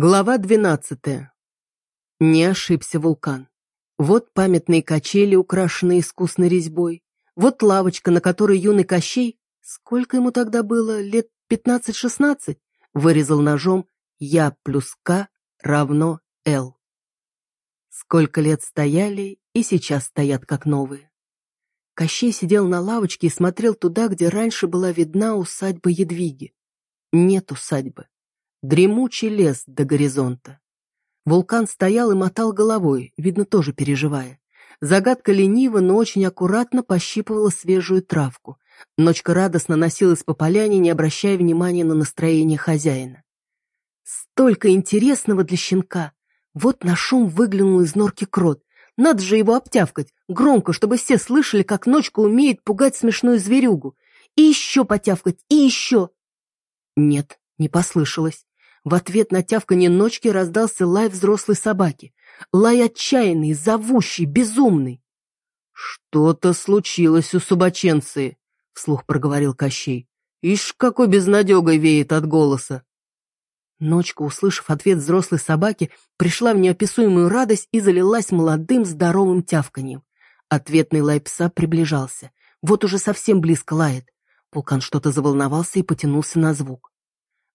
Глава двенадцатая. Не ошибся вулкан. Вот памятные качели, украшенные искусной резьбой. Вот лавочка, на которой юный Кощей, сколько ему тогда было, лет пятнадцать-шестнадцать, вырезал ножом «Я плюс К равно Л». Сколько лет стояли и сейчас стоят как новые. Кощей сидел на лавочке и смотрел туда, где раньше была видна усадьба Едвиги. Нет усадьбы. Дремучий лес до горизонта. Вулкан стоял и мотал головой, видно, тоже переживая. Загадка лениво, но очень аккуратно пощипывала свежую травку. Ночка радостно носилась по поляне, не обращая внимания на настроение хозяина. Столько интересного для щенка. Вот на шум выглянул из норки крот. Надо же его обтявкать, громко, чтобы все слышали, как ночка умеет пугать смешную зверюгу. И еще потявкать, и еще. Нет, не послышалось. В ответ на тявканье ночки раздался лай взрослой собаки. Лай отчаянный, зовущий, безумный. «Что-то случилось у собаченцы», — вслух проговорил Кощей. «Ишь, какой безнадегой веет от голоса!» Ночка, услышав ответ взрослой собаки, пришла в неописуемую радость и залилась молодым здоровым тявканьем. Ответный лай пса приближался. Вот уже совсем близко лает. Пулкан что-то заволновался и потянулся на звук.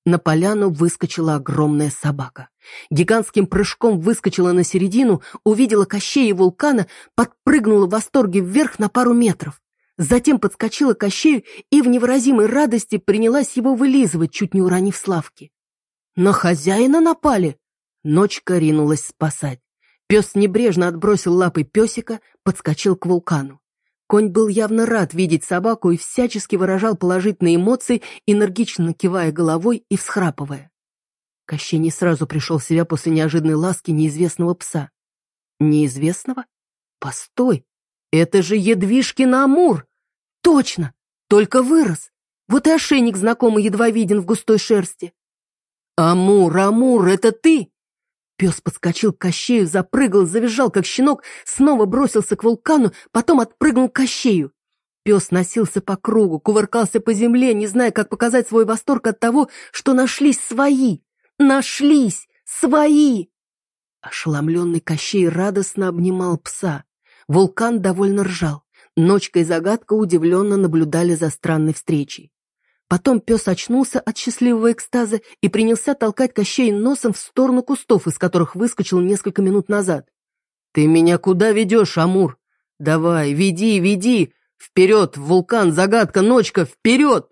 На поляну выскочила огромная собака. Гигантским прыжком выскочила на середину, увидела Кощея и вулкана, подпрыгнула в восторге вверх на пару метров. Затем подскочила к Кощею и в невыразимой радости принялась его вылизывать, чуть не уронив Славки. На хозяина напали. Ночка ринулась спасать. Пес небрежно отбросил лапы песика, подскочил к вулкану. Конь был явно рад видеть собаку и всячески выражал положительные эмоции, энергично кивая головой и всхрапывая. Кощей не сразу пришел в себя после неожиданной ласки неизвестного пса. Неизвестного? Постой! Это же Едвишкин Амур! Точно! Только вырос! Вот и ошейник знакомый едва виден в густой шерсти. «Амур, Амур, это ты!» Пес подскочил к Кощею, запрыгал, завизжал, как щенок, снова бросился к вулкану, потом отпрыгнул к Кощею. Пес носился по кругу, кувыркался по земле, не зная, как показать свой восторг от того, что нашлись свои. Нашлись! Свои! Ошеломленный Кощей радостно обнимал пса. Вулкан довольно ржал. Ночка и Загадка удивленно наблюдали за странной встречей. Потом пес очнулся от счастливого экстаза и принялся толкать Кощей носом в сторону кустов, из которых выскочил несколько минут назад. «Ты меня куда ведешь, Амур? Давай, веди, веди! Вперед, вулкан, загадка, ночка, вперед!»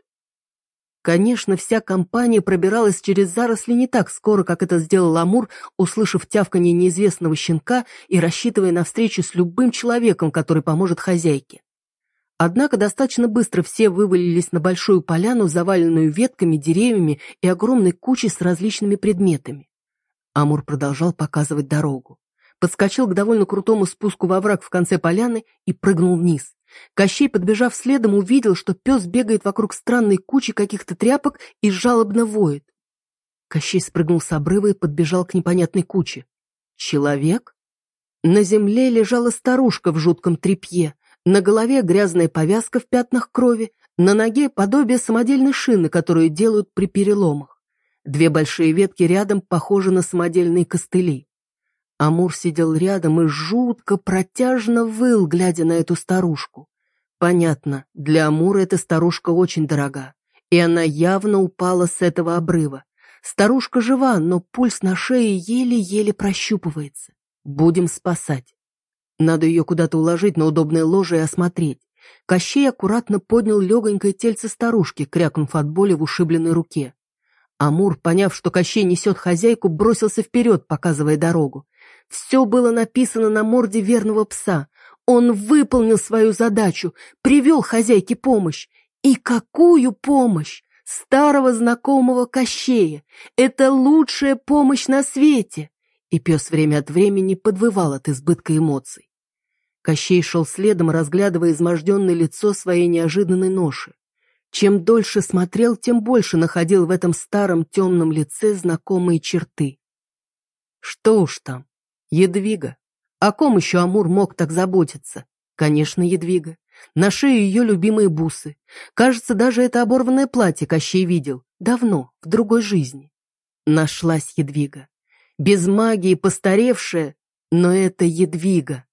Конечно, вся компания пробиралась через заросли не так скоро, как это сделал Амур, услышав тявканье неизвестного щенка и рассчитывая на встречу с любым человеком, который поможет хозяйке. Однако достаточно быстро все вывалились на большую поляну, заваленную ветками, деревьями и огромной кучей с различными предметами. Амур продолжал показывать дорогу. Подскочил к довольно крутому спуску во враг в конце поляны и прыгнул вниз. Кощей, подбежав следом, увидел, что пес бегает вокруг странной кучи каких-то тряпок и жалобно воет. Кощей спрыгнул с обрыва и подбежал к непонятной куче. Человек? На земле лежала старушка в жутком тряпье, на голове грязная повязка в пятнах крови, на ноге подобие самодельной шины, которую делают при переломах. Две большие ветки рядом похожи на самодельные костыли. Амур сидел рядом и жутко протяжно выл, глядя на эту старушку. Понятно, для Амура эта старушка очень дорога, и она явно упала с этого обрыва. Старушка жива, но пульс на шее еле-еле прощупывается. Будем спасать. Надо ее куда-то уложить на удобное ложе и осмотреть. Кощей аккуратно поднял легонькое тельце старушки, крякнув от боли в ушибленной руке. Амур, поняв, что Кощей несет хозяйку, бросился вперед, показывая дорогу. Все было написано на морде верного пса. Он выполнил свою задачу, привел хозяйке помощь. И какую помощь! Старого знакомого Кощея! Это лучшая помощь на свете! И пес время от времени подвывал от избытка эмоций. Кощей шел следом, разглядывая изможденное лицо своей неожиданной ноши. Чем дольше смотрел, тем больше находил в этом старом темном лице знакомые черты. Что уж там, Едвига. О ком еще Амур мог так заботиться? Конечно, Едвига. На шее ее любимые бусы. Кажется, даже это оборванное платье Кощей видел. Давно, в другой жизни. Нашлась Едвига. без магии постаревшая, но это Едвига.